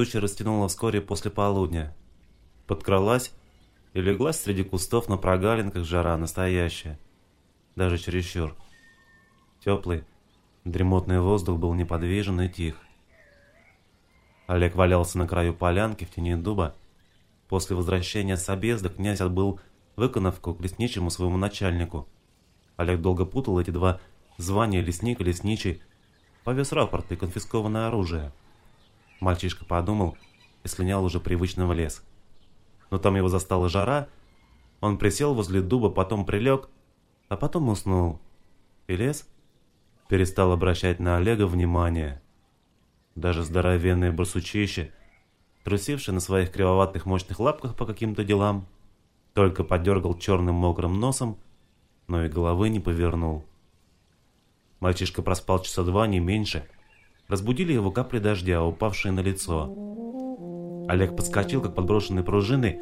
Туча растянула вскоре после полудня. Подкралась и леглась среди кустов на прогалинках жара настоящая. Даже чересчур. Теплый, дремотный воздух был неподвижен и тих. Олег валялся на краю полянки в тени дуба. После возвращения с объезда князь отбыл выkoновку к лесничему своему начальнику. Олег долго путал эти два звания лесник и лесничий, повез рапорт и конфискованное оружие. Мальчишка подумал и слинял уже привычно в лес. Но там его застала жара, он присел возле дуба, потом прилег, а потом уснул. И лес перестал обращать на Олега внимание. Даже здоровенное барсучище, трусившее на своих кривоватых мощных лапках по каким-то делам, только подергал черным мокрым носом, но и головы не повернул. Мальчишка проспал часа два, не меньше. Разбудили его капли дождя, упавшие на лицо. Олег подскочил, как подброшенный пружиной,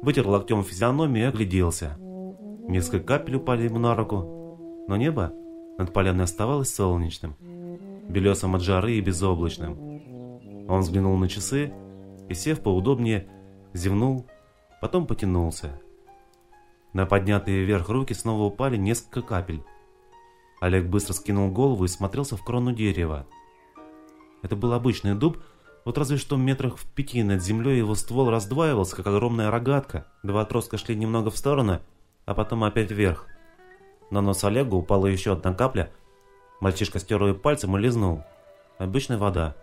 вытер локтем физиономию и огляделся. Несколько капель упали ему на руку, но небо над поляной оставалось солнечным, белесым от жары и безоблачным. Он взглянул на часы и, сев поудобнее, зевнул, потом потянулся. На поднятые вверх руки снова упали несколько капель. Олег быстро скинул голову и смотрелся в крону дерева. Это был обычный дуб, вот разве что метрах в пяти над землей его ствол раздваивался, как огромная рогатка. Два отростка шли немного в сторону, а потом опять вверх. На нос Олегу упала еще одна капля. Мальчишка стер ее пальцем и лизнул. Обычная вода.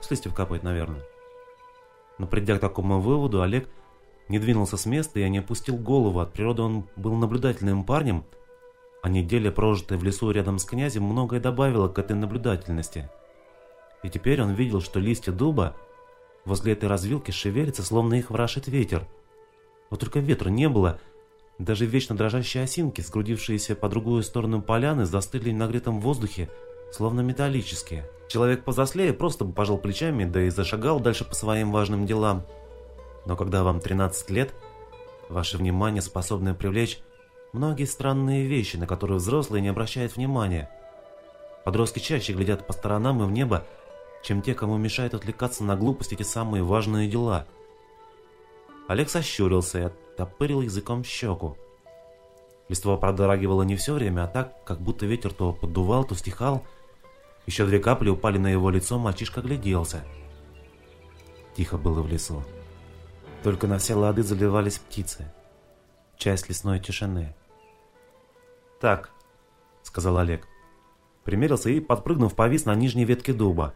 С листьев капает, наверное. Но придя к такому выводу, Олег не двинулся с места и не опустил голову. От природы он был наблюдательным парнем, а неделя, прожитая в лесу рядом с князем, многое добавила к этой наблюдательности. И теперь он видел, что листья дуба возле этой развилки шевелятся, словно их врашит ветер. Вот только ветра не было, даже вечно дрожащие осинки, сгрудившиеся по другую сторону поляны, застыли в нагретом воздухе, словно металлические. Человек позаслее просто бы пожал плечами, да и зашагал дальше по своим важным делам. Но когда вам 13 лет, ваше внимание способно привлечь многие странные вещи, на которые взрослые не обращают внимания. Подростки чаще глядят по сторонам и в небо, чем те, кому мешает отвлекаться на глупости эти самые важные дела. Олег сощурился и оттопырил языком щеку. Листва продрагивала не все время, а так, как будто ветер то поддувал, то стихал. Еще две капли упали на его лицо, мальчишка гляделся. Тихо было в лесу. Только на все лады заливались птицы. Часть лесной тишины. «Так», — сказал Олег. Примерился и, подпрыгнув, повис на нижней ветке дуба.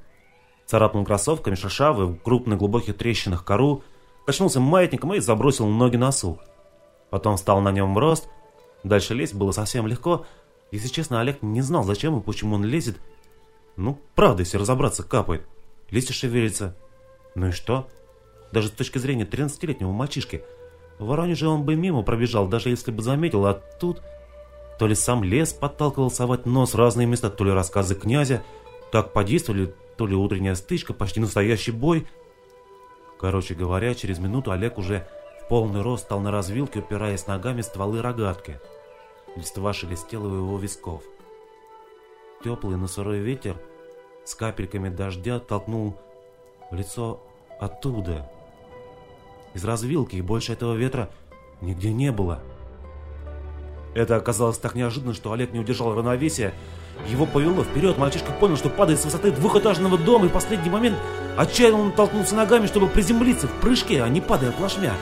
Царапнул кроссовками шершавый в крупных глубоких трещинах кору, качнулся маятником и забросил ноги на сух. Потом встал на нем в рост. Дальше лезть было совсем легко. Если честно, Олег не знал, зачем и почему он лезет. Ну, правда, если разобраться, капает. Листья шевелятся. Ну и что? даже с точки зрения 13-летнего мальчишки. В Воронеже он бы мимо пробежал, даже если бы заметил, а тут... То ли сам лес подталкивал совать нос в разные места, то ли рассказы князя так подействовали, то ли утренняя стычка, почти настоящий бой. Короче говоря, через минуту Олег уже в полный рост стал на развилке, упираясь ногами стволы рогатки. Листва шелестела у его висков. Теплый, но сырой ветер с капельками дождя толкнул лицо оттуда, из развилки, и больше этого ветра нигде не было. Это оказалось так неожиданно, что Олег не удержал равновесия. Его повело вперед, мальчишка понял, что падает с высоты двухэтажного дома, и в последний момент отчаянно он толкнулся ногами, чтобы приземлиться в прыжке, а не падая плашмя.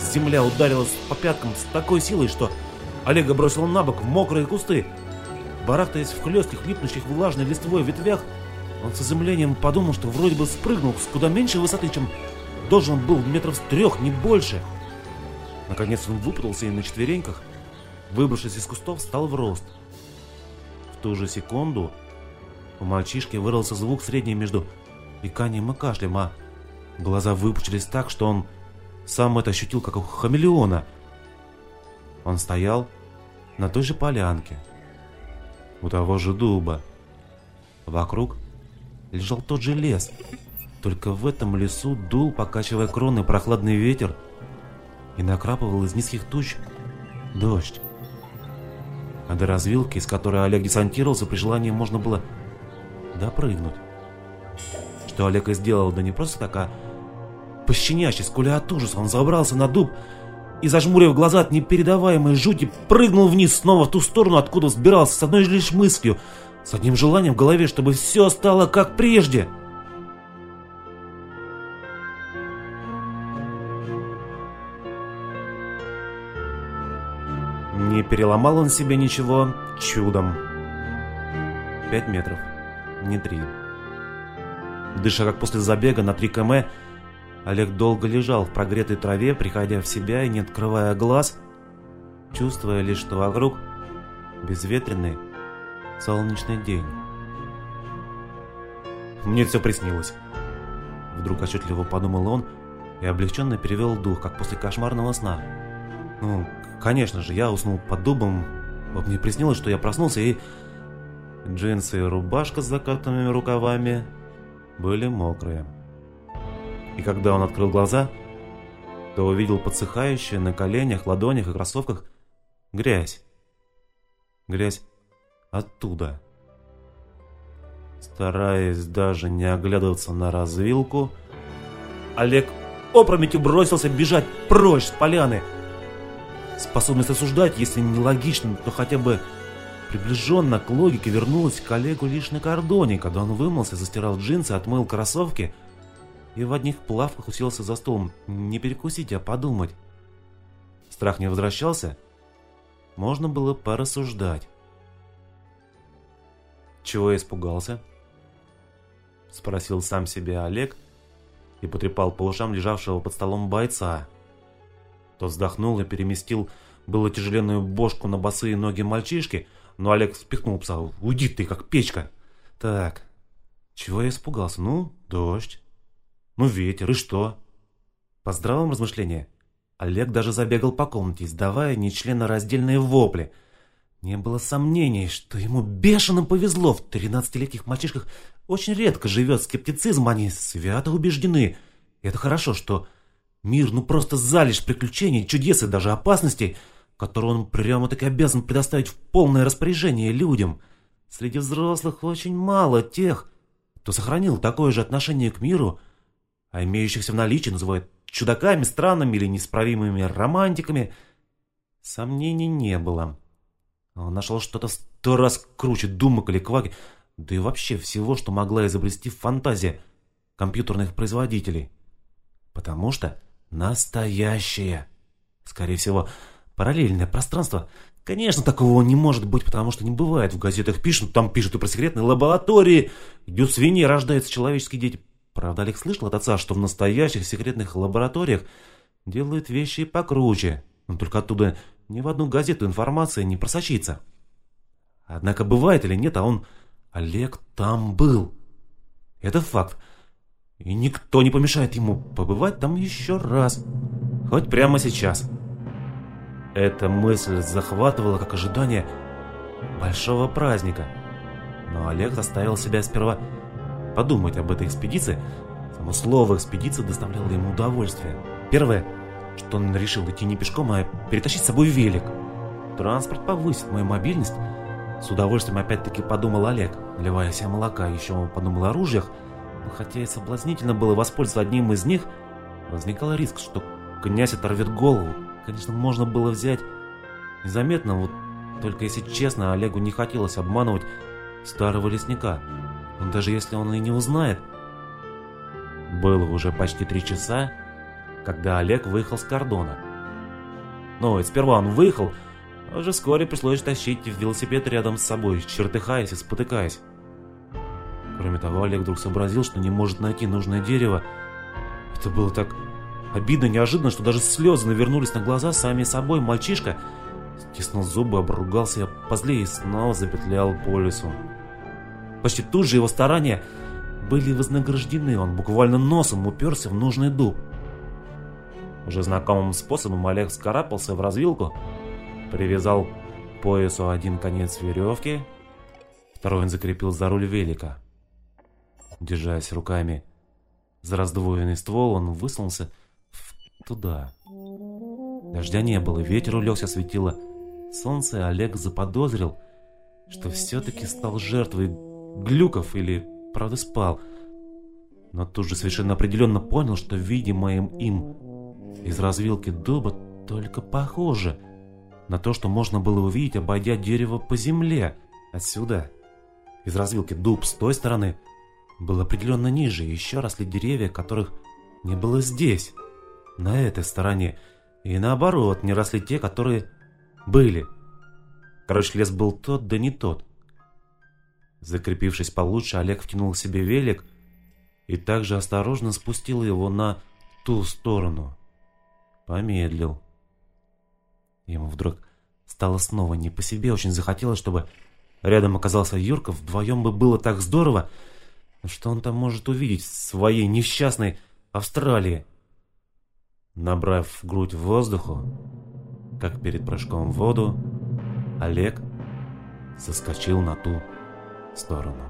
Земля ударилась по пяткам с такой силой, что Олега бросил на бок в мокрые кусты. Барахтаясь в хлестких, липнущих влажной листвой ветвях, он с изумлением подумал, что вроде бы спрыгнул с куда меньшей высоты, чем должен был метров с трех, не больше. Наконец он выпутался и на четвереньках, выбравшись из кустов, стал в рост. В ту же секунду у мальчишки вырвался звук средний между иканием и кашлем, а глаза выпучились так, что он сам это ощутил, как у хамелеона. Он стоял на той же полянке, у того же дуба. Вокруг лежал тот же лес, только в этом лесу дул, покачивая кроны, прохладный ветер и накрапывал из низких туч дождь. А до развилки, из которой Олег десантировался, при желании можно было допрыгнуть. что Олег и сделал, да не просто так, а пощеняще, скуля от ужаса, он забрался на дуб и, зажмурив глаза от непередаваемой жути, прыгнул вниз снова в ту сторону, откуда взбирался, с одной лишь мыслью, с одним желанием в голове, чтобы все стало как прежде. Переломал он себе ничего чудом. Пять метров, не три. Дыша как после забега на 3 км, Олег долго лежал в прогретой траве, приходя в себя и не открывая глаз, чувствуя лишь, что вокруг безветренный солнечный день. Мне все приснилось. Вдруг отчетливо подумал он и облегченно перевел дух, как после кошмарного сна. Ну, конечно же, я уснул под дубом. Вот мне приснилось, что я проснулся и... Джинсы и рубашка с закатанными рукавами были мокрые. И когда он открыл глаза, то увидел подсыхающую на коленях, ладонях и кроссовках грязь. Грязь оттуда. Стараясь даже не оглядываться на развилку, Олег опрометью бросился бежать прочь с поляны. Способность осуждать, если не логично, то хотя бы приближенно к логике вернулась к Олегу лишь на кордоне, когда он вымылся, застирал джинсы, отмыл кроссовки и в одних плавках уселся за столом. Не перекусить, а подумать. Страх не возвращался? Можно было порассуждать. Чего я испугался? Спросил сам себя Олег и потрепал по ушам лежавшего под столом бойца. Тот вздохнул и переместил было тяжеленную бошку на босые ноги мальчишки, но Олег спихнул пса. «Уйди ты, как печка!» «Так, чего я испугался? Ну, дождь. Ну, ветер, и что?» По здравому размышлению, Олег даже забегал по комнате, издавая нечленораздельные вопли – не было сомнений, что ему бешено повезло. В 13-летних мальчишках очень редко живет скептицизм, они свято убеждены. И это хорошо, что мир ну просто залежь приключений, чудес и даже опасностей, которые он прямо-таки обязан предоставить в полное распоряжение людям. Среди взрослых очень мало тех, кто сохранил такое же отношение к миру, а имеющихся в наличии называют чудаками, странными или неисправимыми романтиками. Сомнений не было. Он нашел что-то сто раз круче думок или кваки, да и вообще всего, что могла изобрести фантазия компьютерных производителей. Потому что настоящее. Скорее всего, параллельное пространство. Конечно, такого не может быть, потому что не бывает. В газетах пишут, там пишут и про секретные лаборатории. Идет свиньи, рождаются человеческие дети. Правда, Олег слышал от отца, что в настоящих секретных лабораториях делают вещи покруче. Но только оттуда ни в одну газету информация не просочится. Однако бывает или нет, а он, Олег, там был. Это факт. И никто не помешает ему побывать там еще раз. Хоть прямо сейчас. Эта мысль захватывала как ожидание большого праздника. Но Олег заставил себя сперва подумать об этой экспедиции. Само слово «экспедиция» доставляло ему удовольствие. Первое – что он решил идти не пешком, а перетащить с собой велик. Транспорт повысит мою мобильность. С удовольствием опять-таки подумал Олег, наливая себе молока, еще он подумал о ружьях. Но хотя и соблазнительно было воспользоваться одним из них, возникал риск, что князь оторвет голову. Конечно, можно было взять незаметно, вот только если честно, Олегу не хотелось обманывать старого лесника. Но даже если он и не узнает. Было уже почти три часа, когда Олег выехал с кордона. Ну, и сперва он выехал, а уже вскоре пришлось тащить велосипед рядом с собой, чертыхаясь и спотыкаясь. Кроме того, Олег вдруг сообразил, что не может найти нужное дерево. Это было так обидно, неожиданно, что даже слезы навернулись на глаза сами собой. Мальчишка стиснул зубы, обругался позлее и снова запетлял по лесу. Почти тут же его старания были вознаграждены, он буквально носом уперся в нужный дуб. Уже знакомым способом Олег скарабкался в развилку, привязал к поясу один конец веревки, второй он закрепил за руль велика. Держась руками за раздвоенный ствол, он высунулся туда. Дождя не было, ветер улегся, светило солнце, Олег заподозрил, что все-таки стал жертвой глюков или, правда, спал. но тут же совершенно определенно понял, что видимое им из развилки дуба только похоже на то, что можно было увидеть, обойдя дерево по земле. Отсюда, из развилки дуб с той стороны, был определенно ниже, и еще росли деревья, которых не было здесь, на этой стороне, и наоборот, не росли те, которые были. Короче, лес был тот, да не тот. Закрепившись получше, Олег втянул себе велик и также осторожно спустил его на ту сторону. Помедлил. Ему вдруг стало снова не по себе, очень захотелось, чтобы рядом оказался Юрка, вдвоем бы было так здорово, что он там может увидеть в своей несчастной Австралии. Набрав в грудь воздуху, как перед прыжком в воду, Олег соскочил на ту сторону.